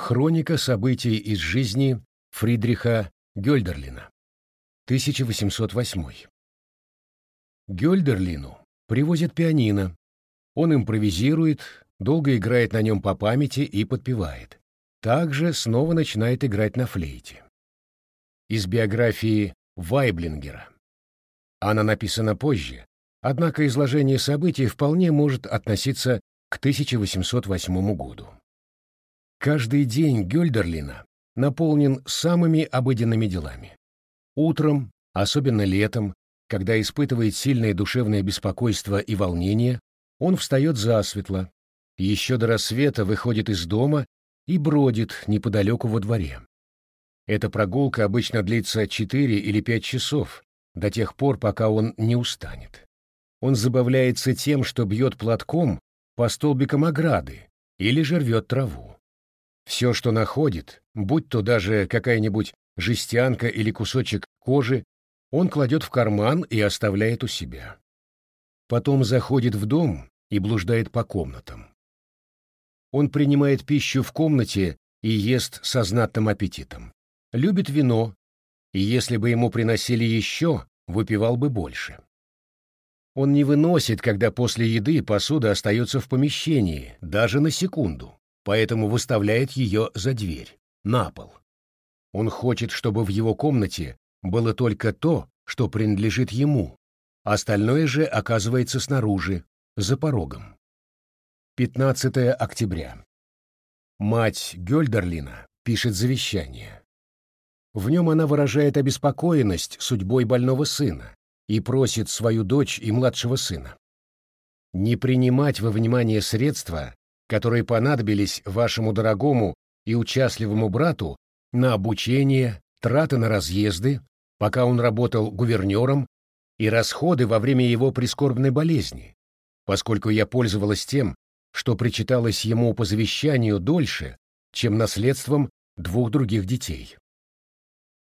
Хроника событий из жизни Фридриха Гёльдерлина. 1808. Гёльдерлину привозят пианино. Он импровизирует, долго играет на нем по памяти и подпевает. Также снова начинает играть на флейте. Из биографии Вайблингера. Она написана позже, однако изложение событий вполне может относиться к 1808 году. Каждый день Гёльдерлина наполнен самыми обыденными делами. Утром, особенно летом, когда испытывает сильное душевное беспокойство и волнение, он встает засветло, еще до рассвета выходит из дома и бродит неподалеку во дворе. Эта прогулка обычно длится 4 или 5 часов, до тех пор, пока он не устанет. Он забавляется тем, что бьет платком по столбикам ограды или же рвет траву. Все, что находит, будь то даже какая-нибудь жестянка или кусочек кожи, он кладет в карман и оставляет у себя. Потом заходит в дом и блуждает по комнатам. Он принимает пищу в комнате и ест со знатным аппетитом. Любит вино, и если бы ему приносили еще, выпивал бы больше. Он не выносит, когда после еды посуда остается в помещении, даже на секунду поэтому выставляет ее за дверь, на пол. Он хочет, чтобы в его комнате было только то, что принадлежит ему, остальное же оказывается снаружи, за порогом. 15 октября. Мать Гёльдерлина пишет завещание. В нем она выражает обеспокоенность судьбой больного сына и просит свою дочь и младшего сына не принимать во внимание средства, которые понадобились вашему дорогому и участливому брату на обучение, траты на разъезды, пока он работал гувернером, и расходы во время его прискорбной болезни, поскольку я пользовалась тем, что причиталось ему по завещанию дольше, чем наследством двух других детей.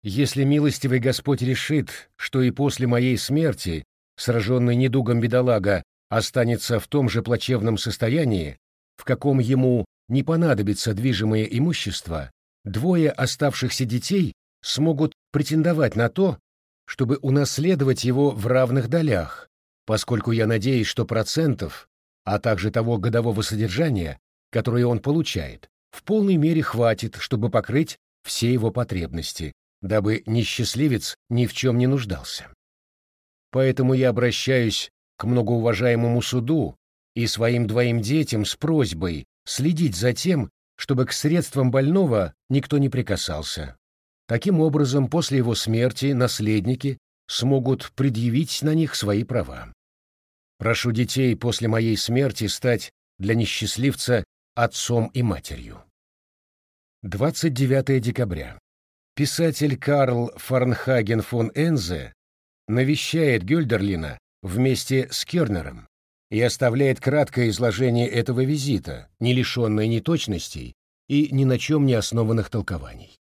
Если милостивый Господь решит, что и после моей смерти, сраженный недугом бедолага, останется в том же плачевном состоянии, в каком ему не понадобится движимое имущество, двое оставшихся детей смогут претендовать на то, чтобы унаследовать его в равных долях, поскольку я надеюсь, что процентов, а также того годового содержания, которое он получает, в полной мере хватит, чтобы покрыть все его потребности, дабы несчастливец ни в чем не нуждался. Поэтому я обращаюсь к многоуважаемому суду и своим двоим детям с просьбой следить за тем, чтобы к средствам больного никто не прикасался. Таким образом, после его смерти наследники смогут предъявить на них свои права. Прошу детей после моей смерти стать для несчастливца отцом и матерью. 29 декабря. Писатель Карл Фарнхаген фон Энзе навещает Гюльдерлина вместе с Кернером и оставляет краткое изложение этого визита, не лишенное неточностей и ни на чем не основанных толкований.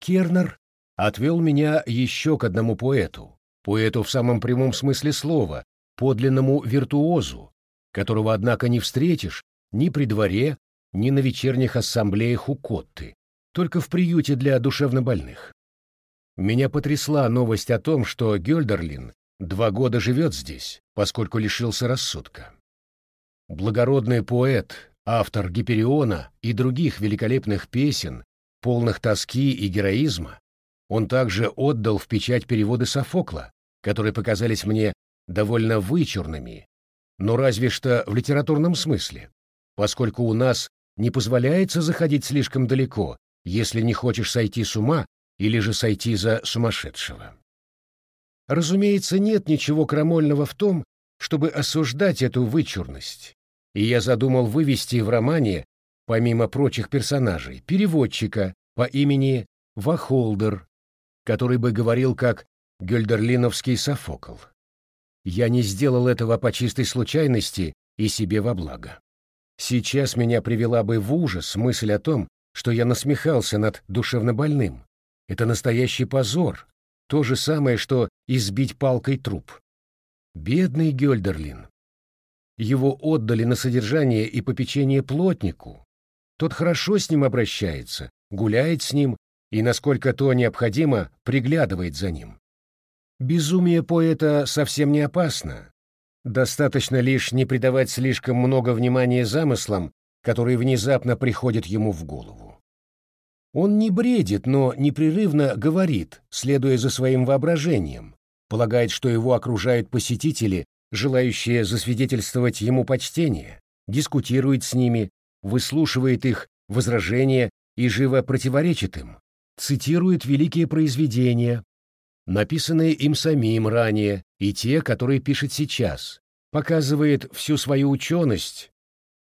Кернер отвел меня еще к одному поэту, поэту в самом прямом смысле слова, подлинному виртуозу, которого, однако, не встретишь ни при дворе, ни на вечерних ассамблеях у Котты, только в приюте для душевнобольных. Меня потрясла новость о том, что Гёльдерлин Два года живет здесь, поскольку лишился рассудка. Благородный поэт, автор Гипериона и других великолепных песен, полных тоски и героизма, он также отдал в печать переводы Софокла, которые показались мне довольно вычурными, но разве что в литературном смысле, поскольку у нас не позволяется заходить слишком далеко, если не хочешь сойти с ума или же сойти за сумасшедшего. Разумеется, нет ничего крамольного в том, чтобы осуждать эту вычурность, и я задумал вывести в романе, помимо прочих персонажей, переводчика по имени Вахолдер, который бы говорил как Гюльдерлиновский Софокл. Я не сделал этого по чистой случайности и себе во благо. Сейчас меня привела бы в ужас мысль о том, что я насмехался над душевнобольным. Это настоящий позор, то же самое, что избить палкой труп. Бедный Гёльдерлин. Его отдали на содержание и попечение плотнику, тот хорошо с ним обращается, гуляет с ним и, насколько то необходимо, приглядывает за ним. Безумие поэта совсем не опасно. Достаточно лишь не придавать слишком много внимания замыслам, которые внезапно приходят ему в голову. Он не бредит, но непрерывно говорит, следуя за своим воображением, полагает, что его окружают посетители, желающие засвидетельствовать ему почтение, дискутирует с ними, выслушивает их возражения и живо противоречит им, цитирует великие произведения, написанные им самим ранее, и те, которые пишет сейчас, показывает всю свою ученость,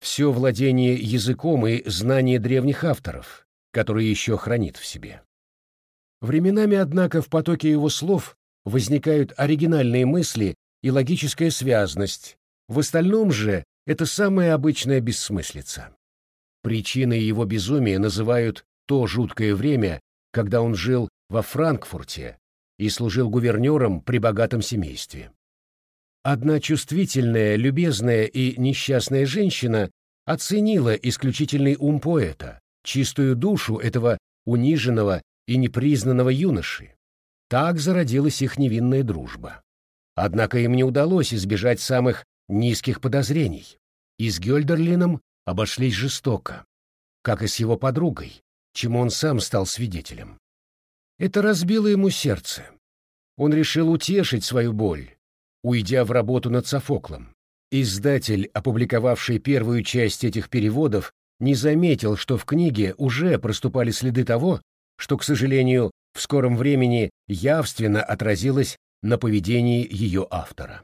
все владение языком и знание древних авторов, которые еще хранит в себе. Временами, однако, в потоке его слов возникают оригинальные мысли и логическая связность, в остальном же это самая обычная бессмыслица. Причиной его безумия называют то жуткое время, когда он жил во Франкфурте и служил гувернером при богатом семействе. Одна чувствительная, любезная и несчастная женщина оценила исключительный ум поэта, чистую душу этого униженного и непризнанного юноши. Так зародилась их невинная дружба. Однако им не удалось избежать самых низких подозрений. И с Гёльдерлином обошлись жестоко, как и с его подругой, чему он сам стал свидетелем. Это разбило ему сердце. Он решил утешить свою боль, уйдя в работу над Софоклом. Издатель, опубликовавший первую часть этих переводов, не заметил, что в книге уже проступали следы того, что, к сожалению, в скором времени явственно отразилось на поведении ее автора.